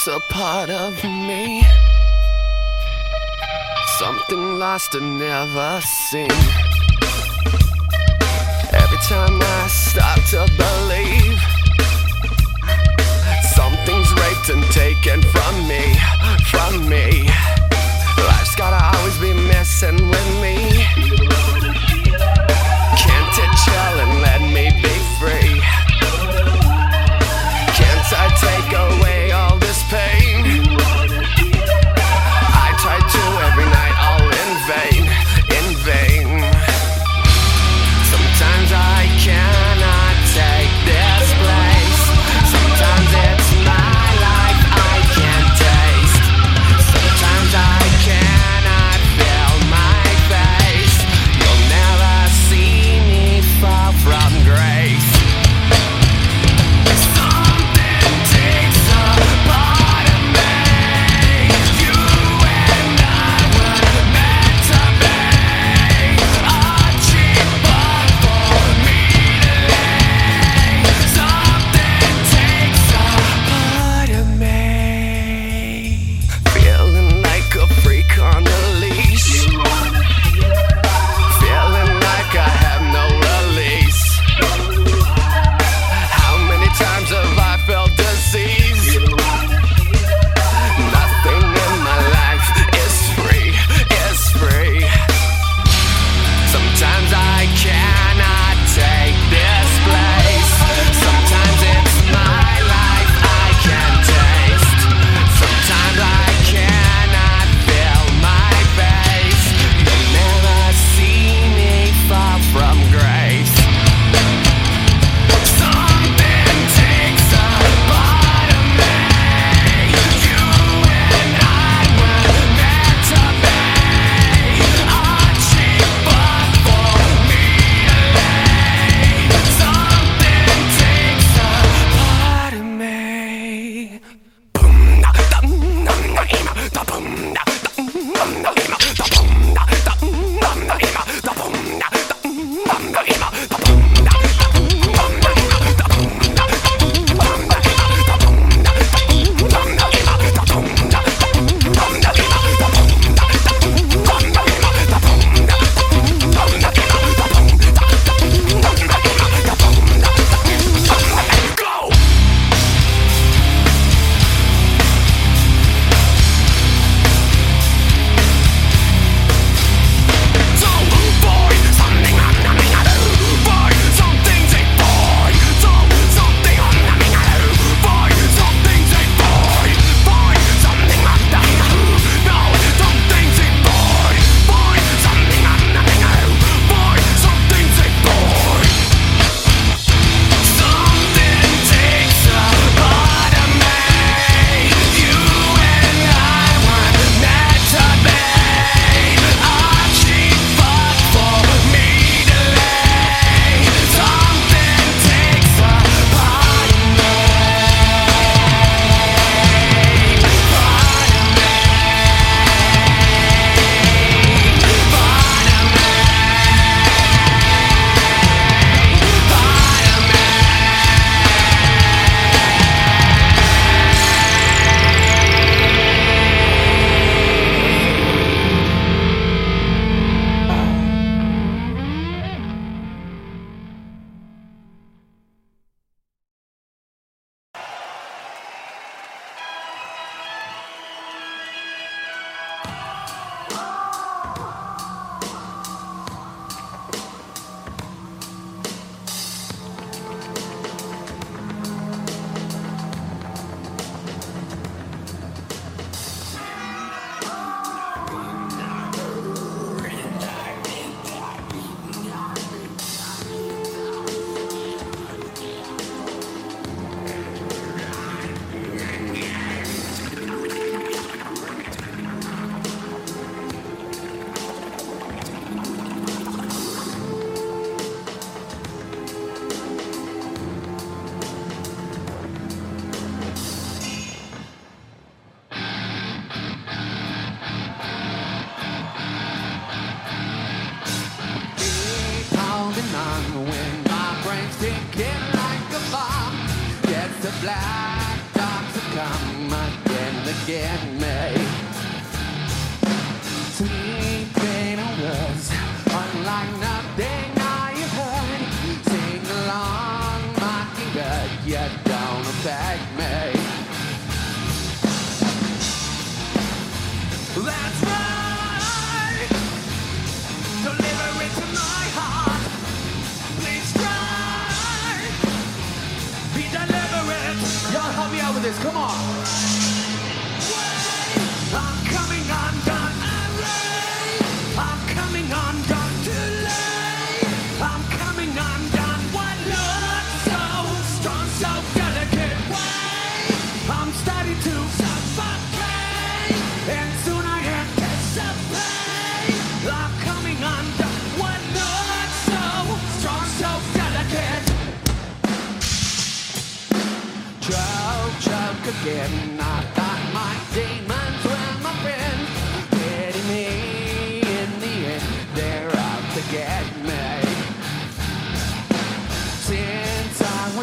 takes a part of me. Something lost and never seen. Every time I start to believe, something's raped and taken from me, from me. Life's gotta always be messing with me.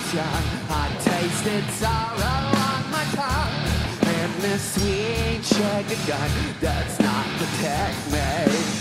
potion. I tasted sorrow on my tongue. And this sweet sugar gun does not protect me.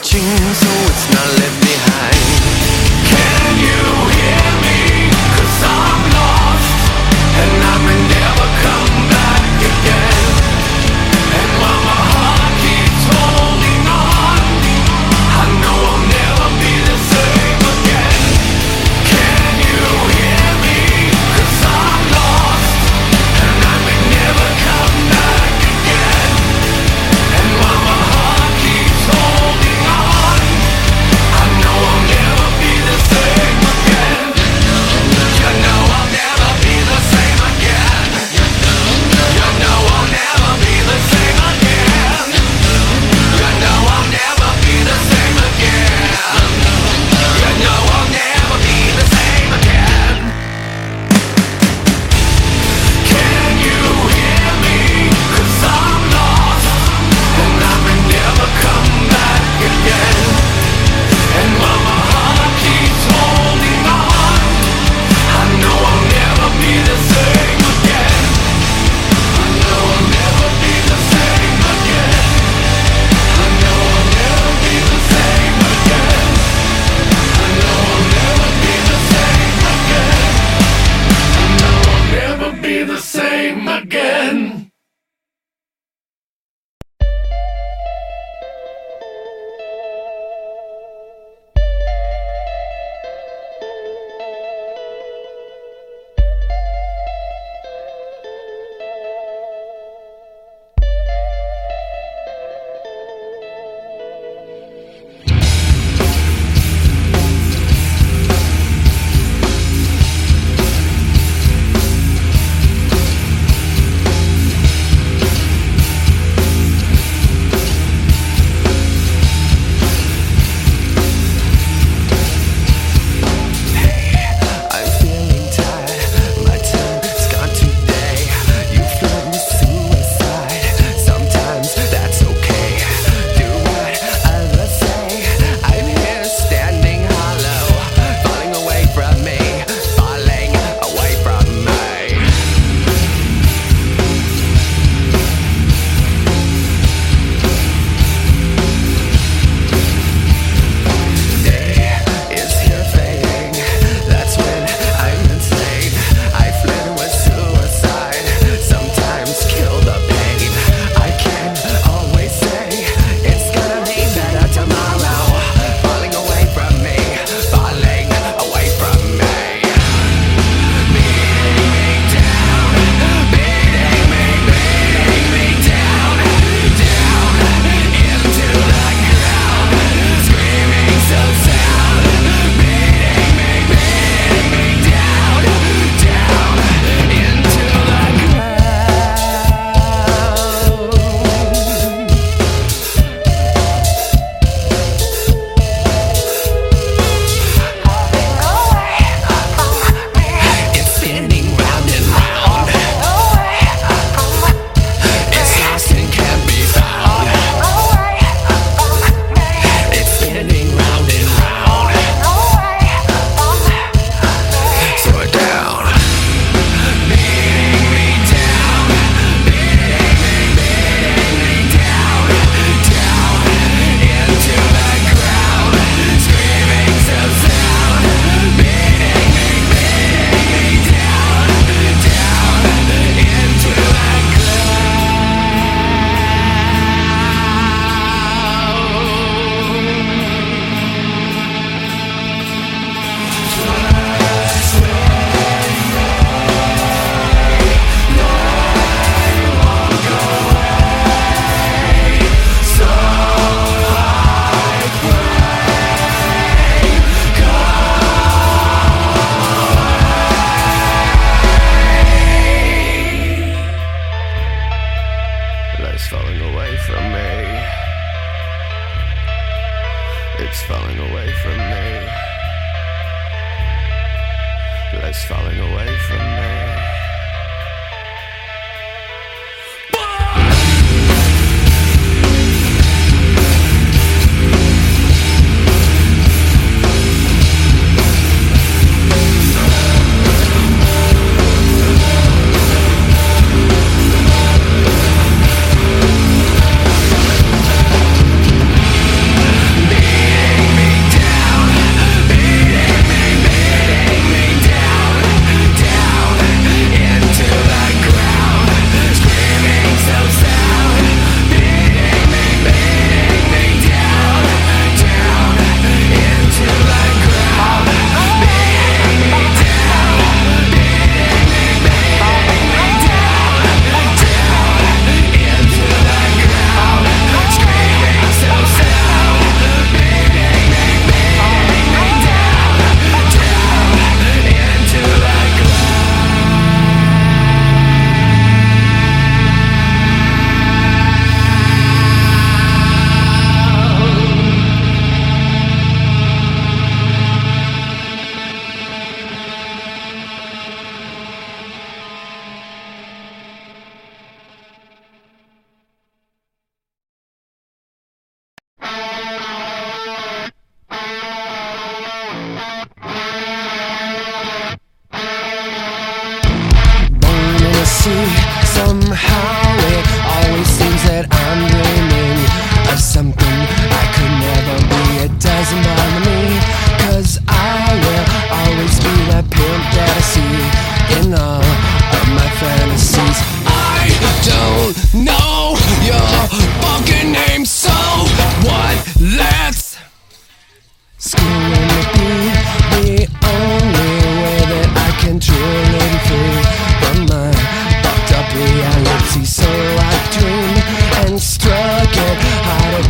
touching, so it's not left behind. Can you hear me? Cause I'm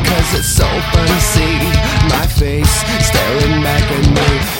cause it's open to see my face staring back at me.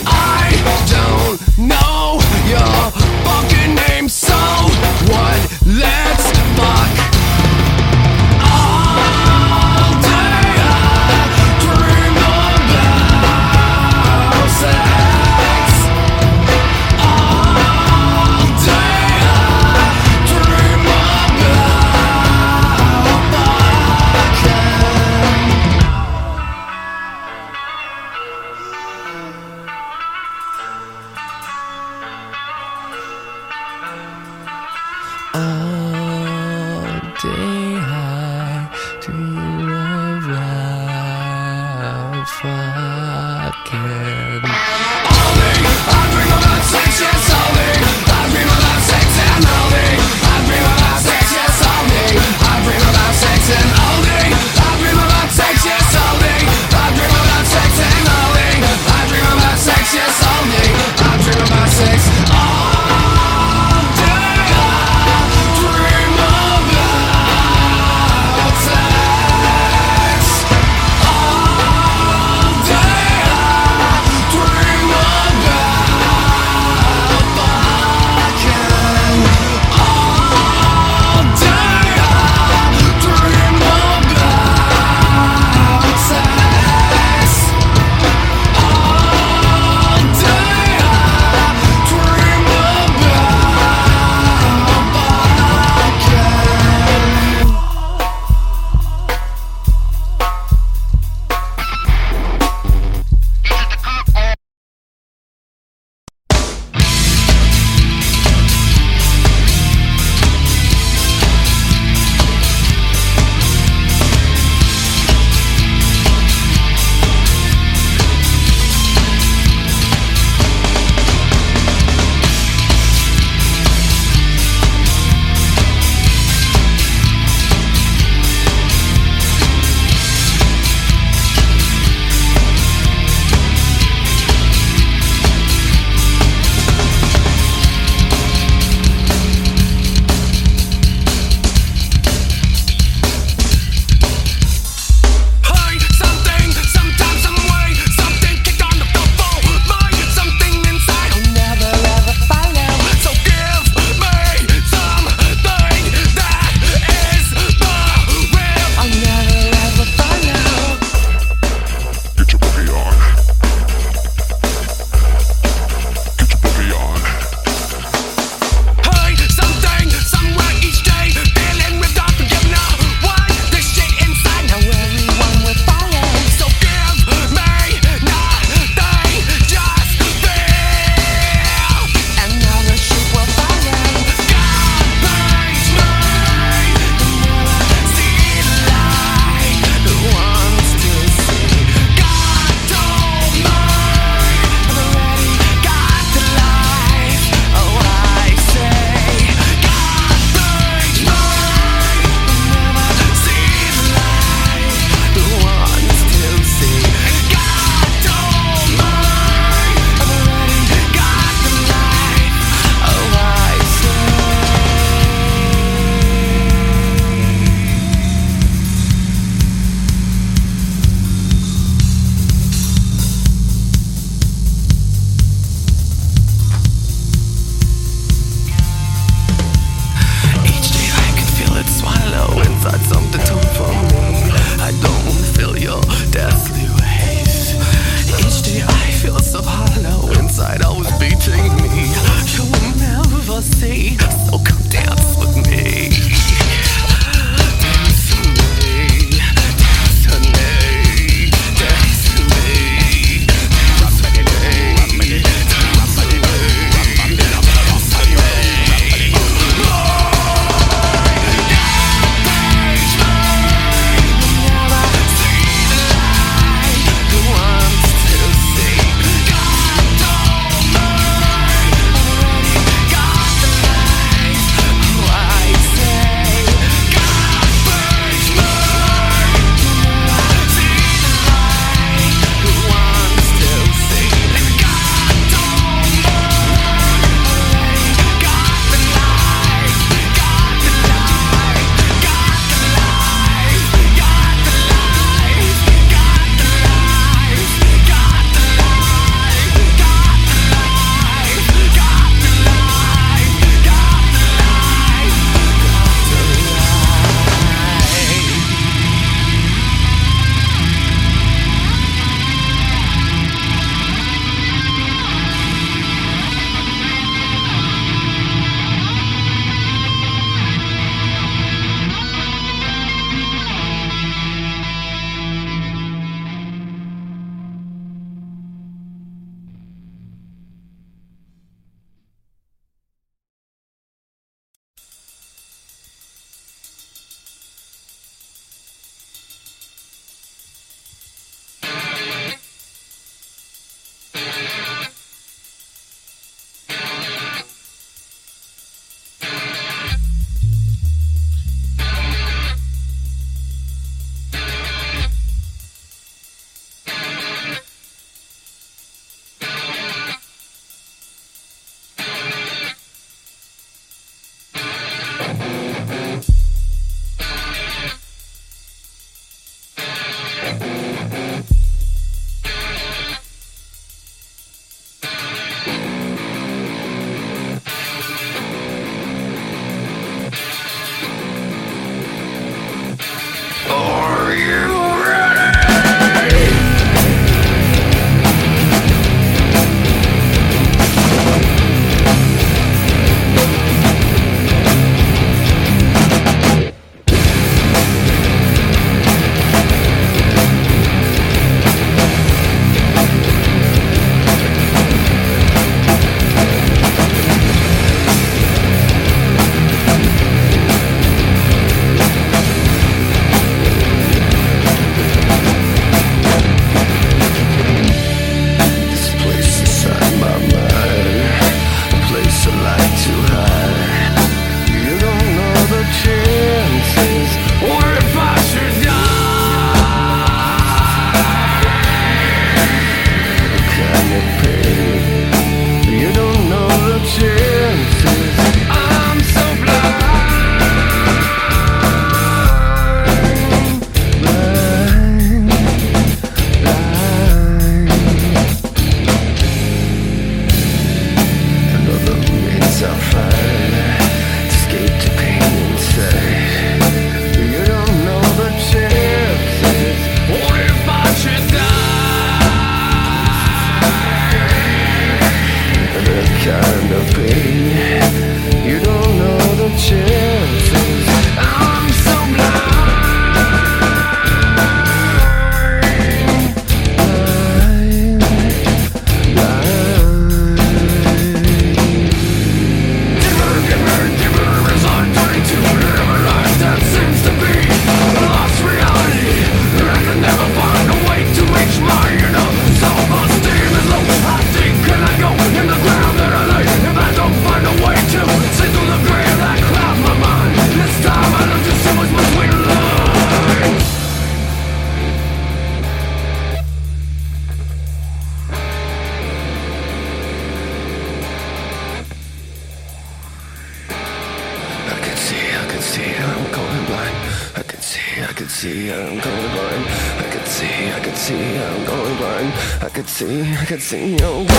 could see you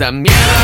your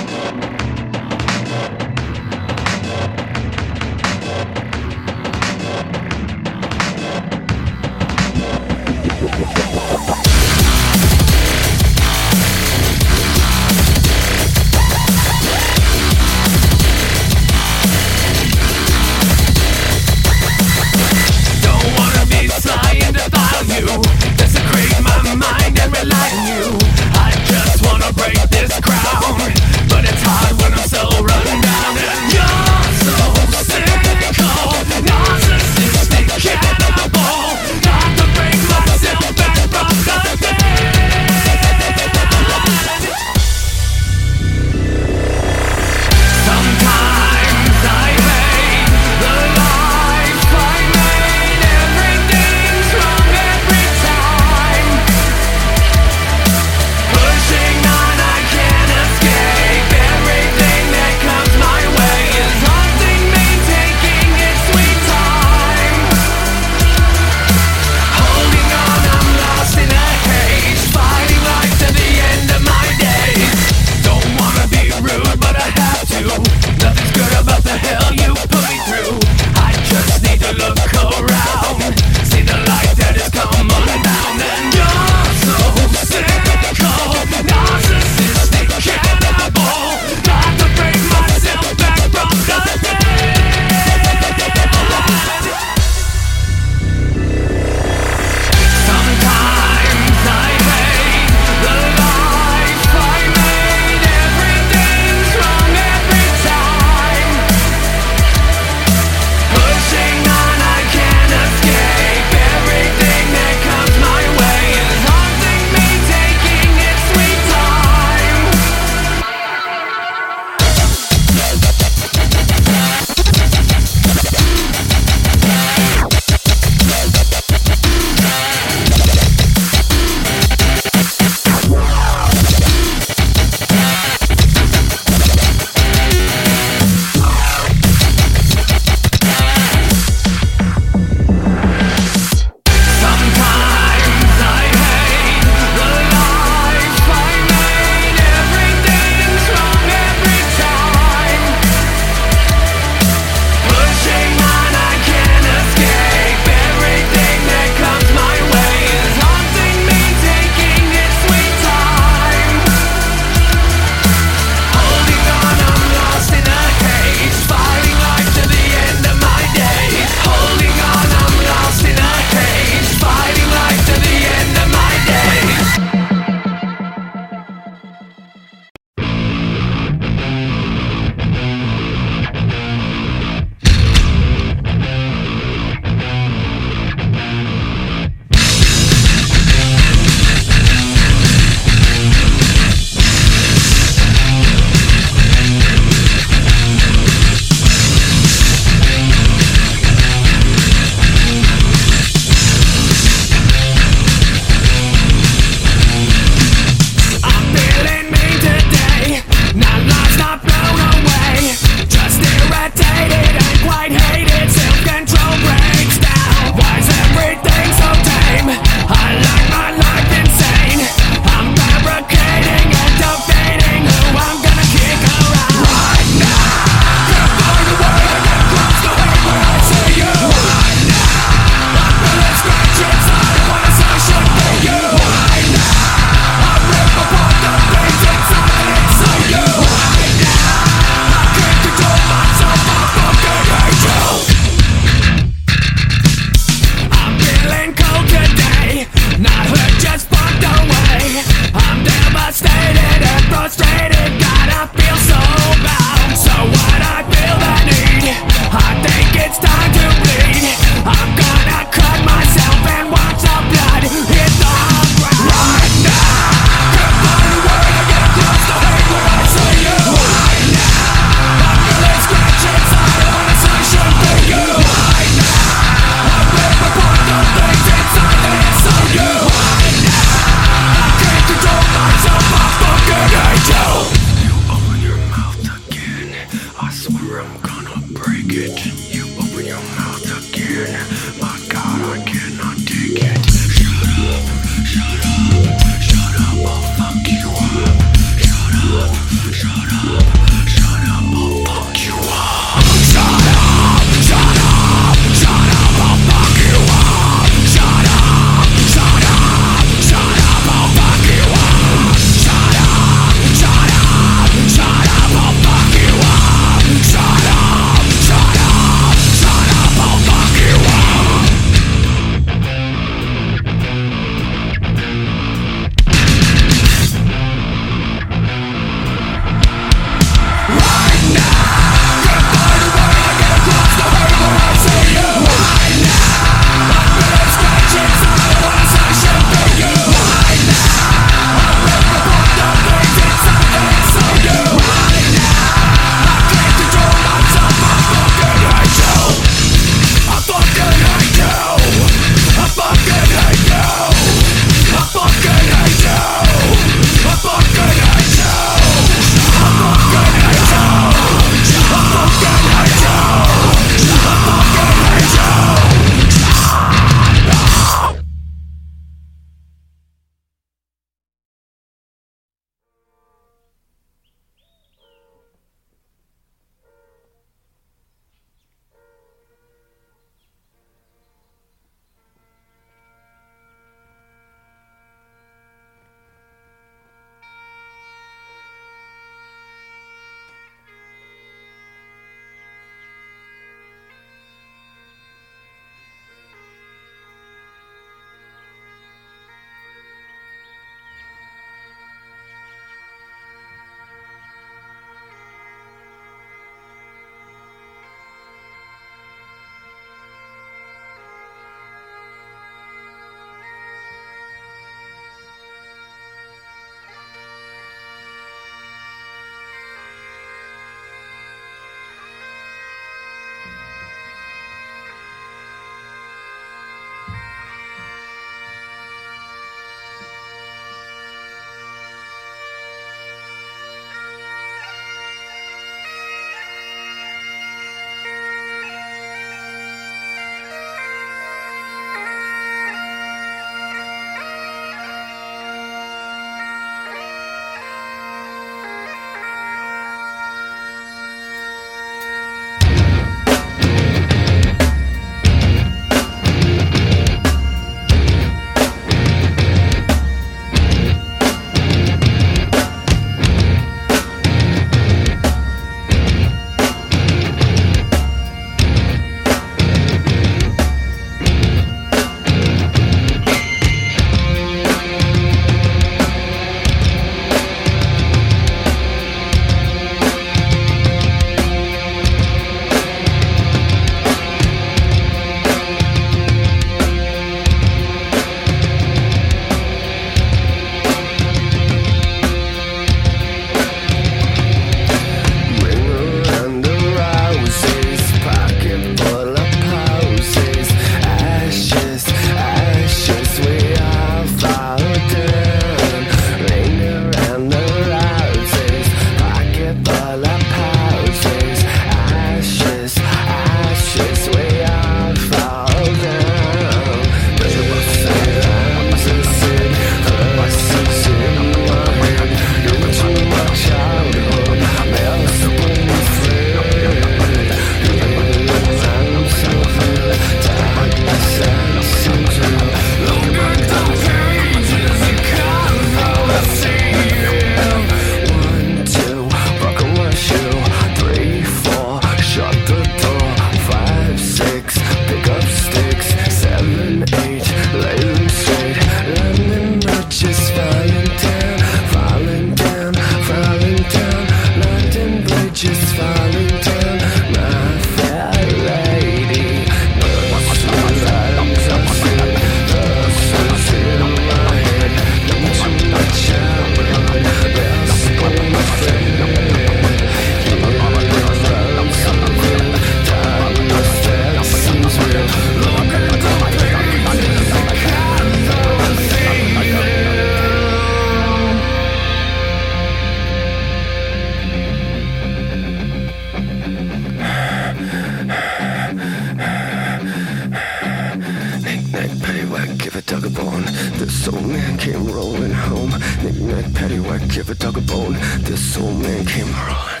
Petty paddywhack, give a dog a bone. This old man came around.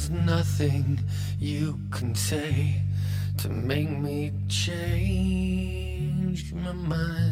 There's nothing you can say to make me change my mind.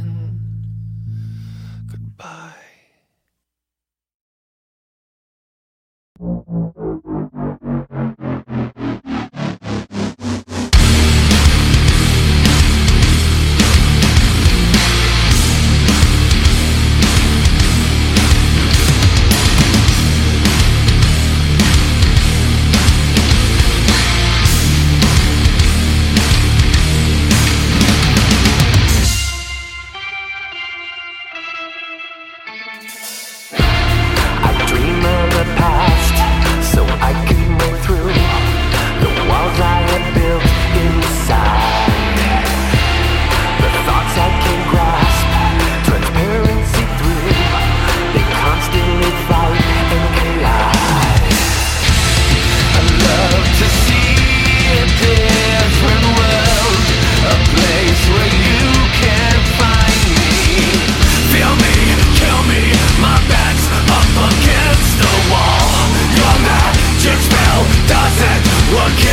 What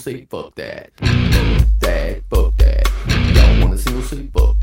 Say fuck that. Fuck that, fuck that. Y'all wanna see me say fuck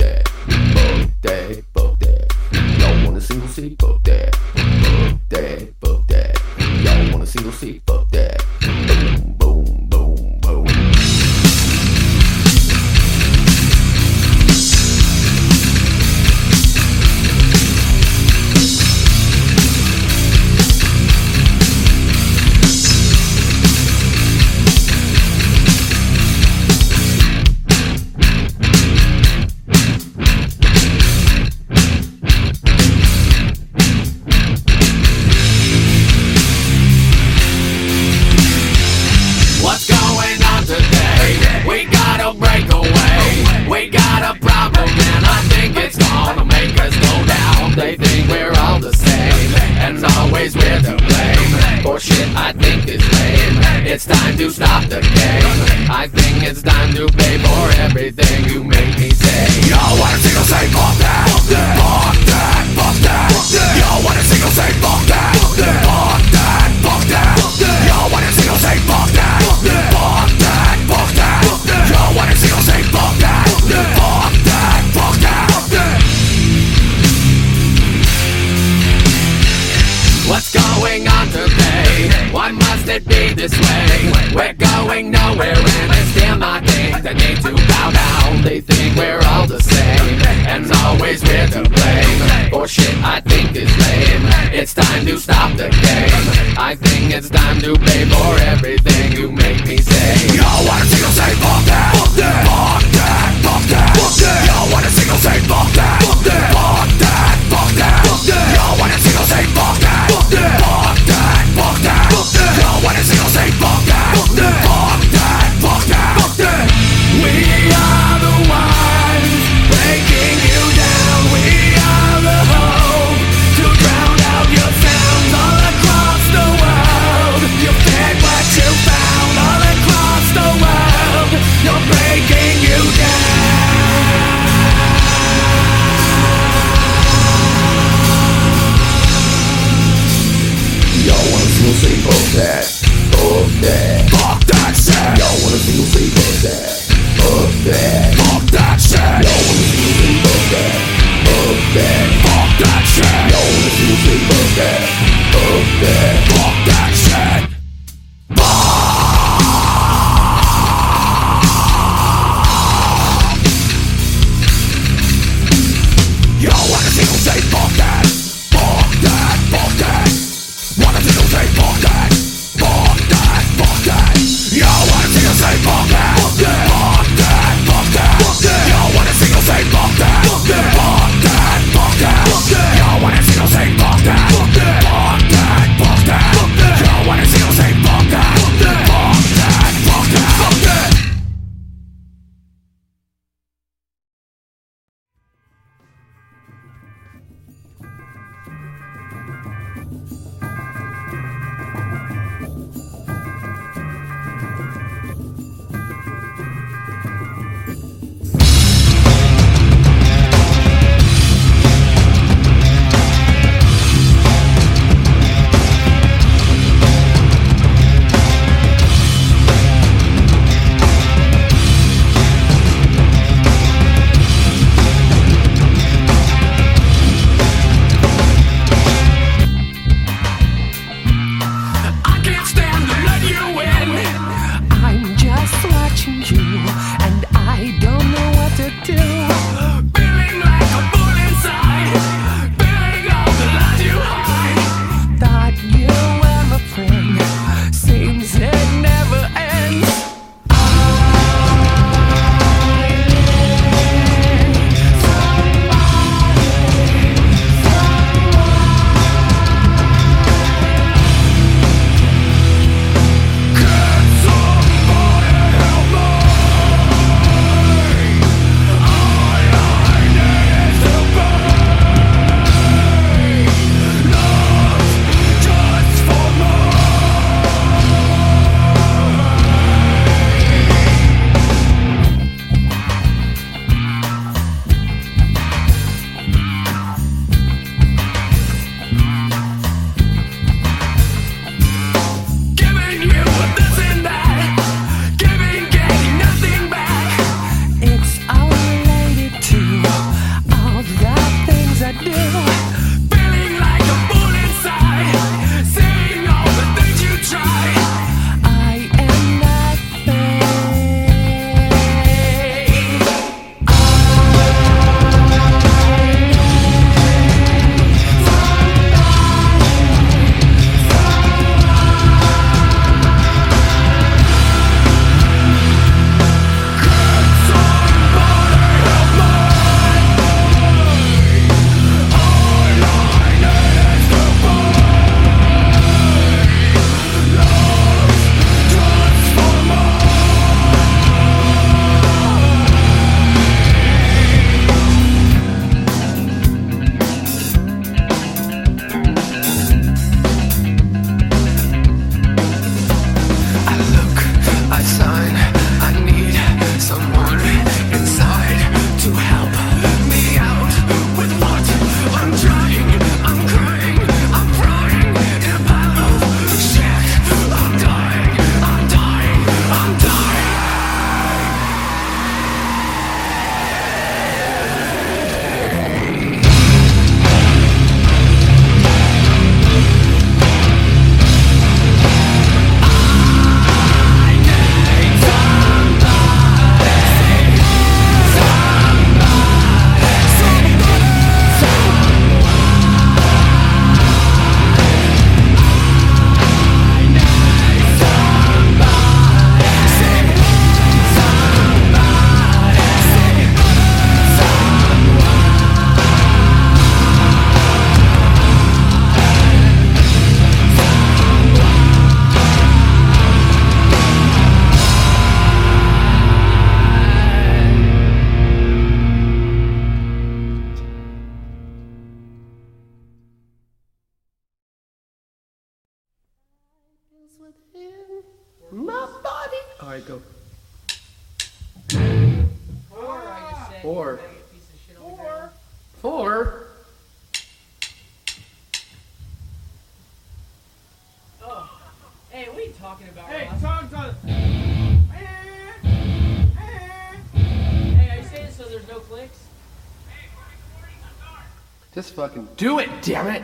Just fucking do it, damn it!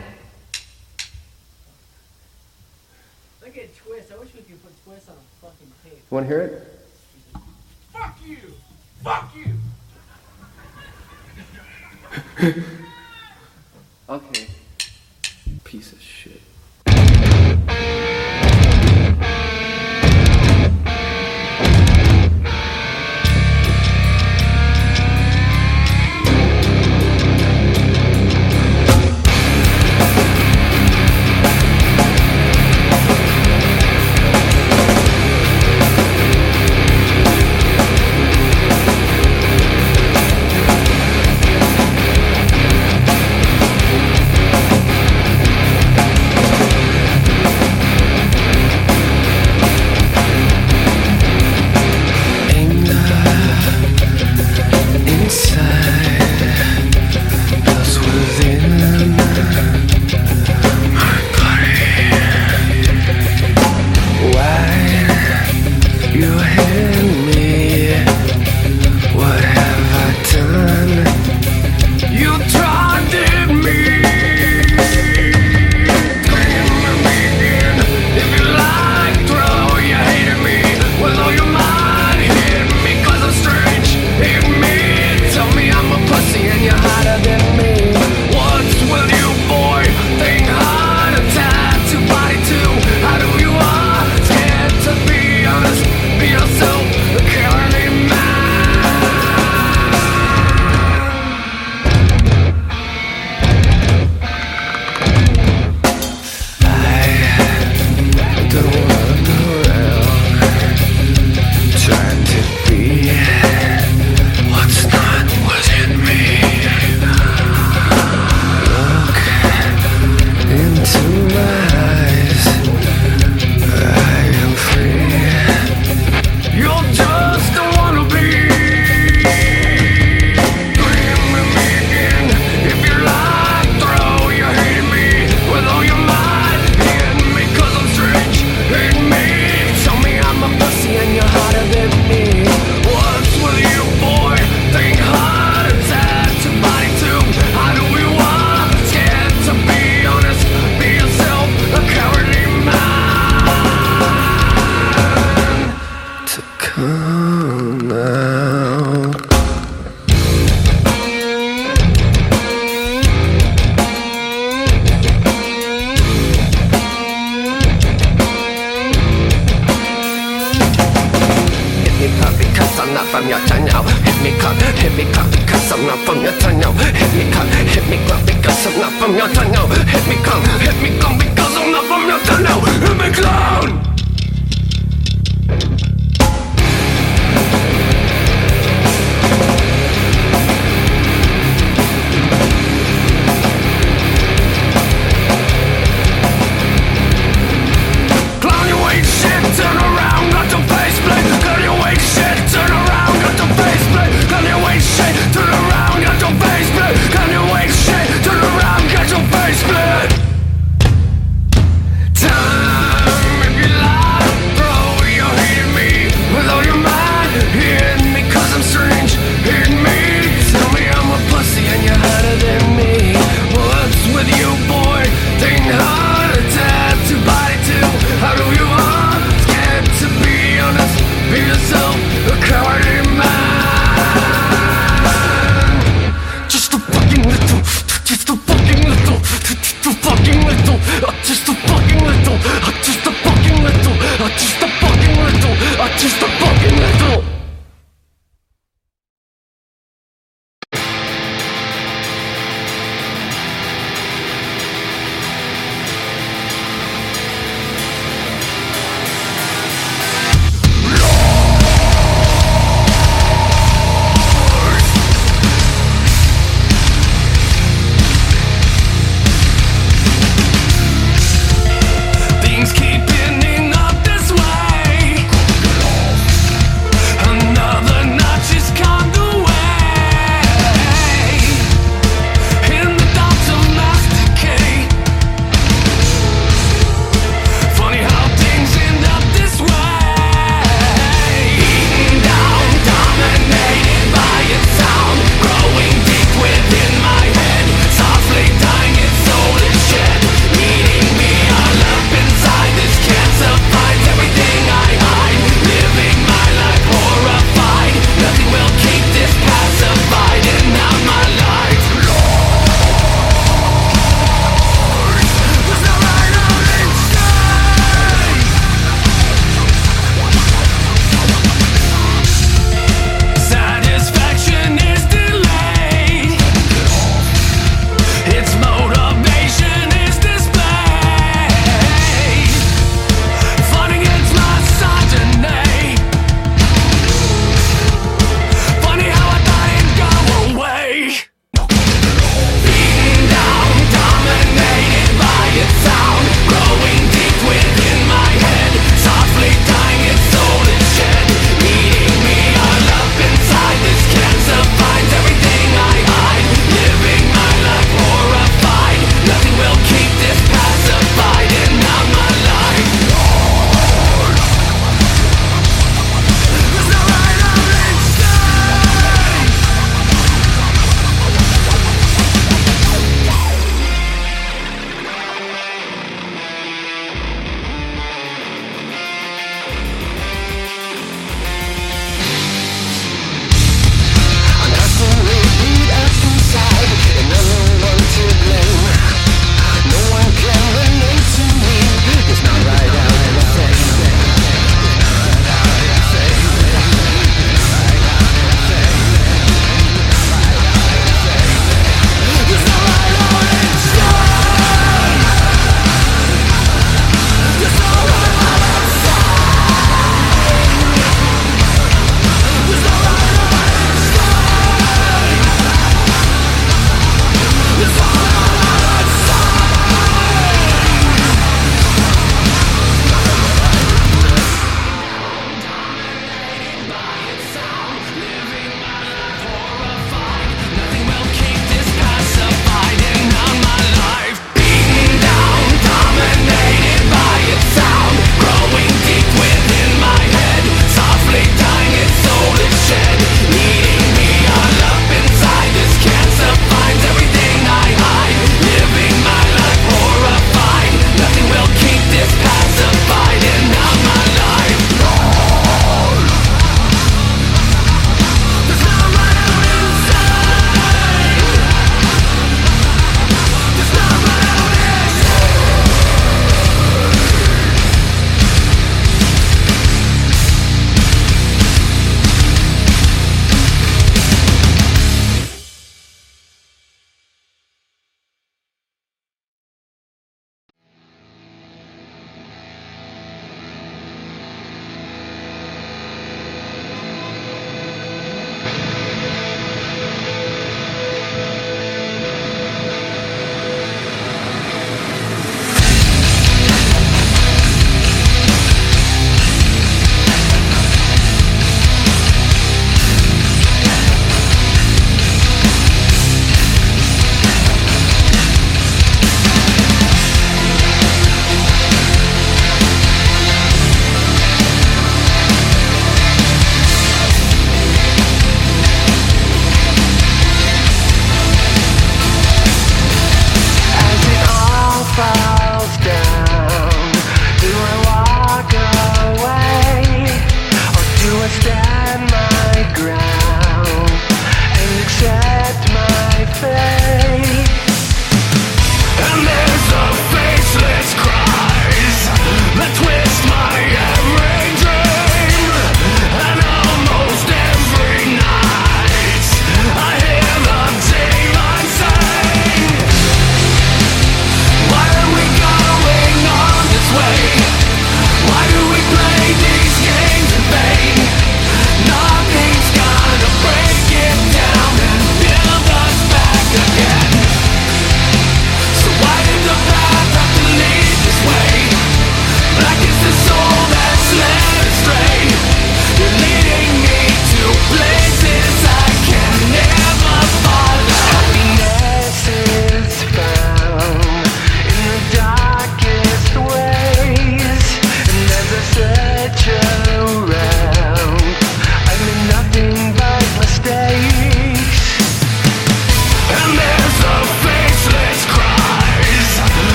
Look at Twist. I wish we could put Twist on a fucking tape. Want to hear it? Fuck you! Fuck you! okay. Piece of shit.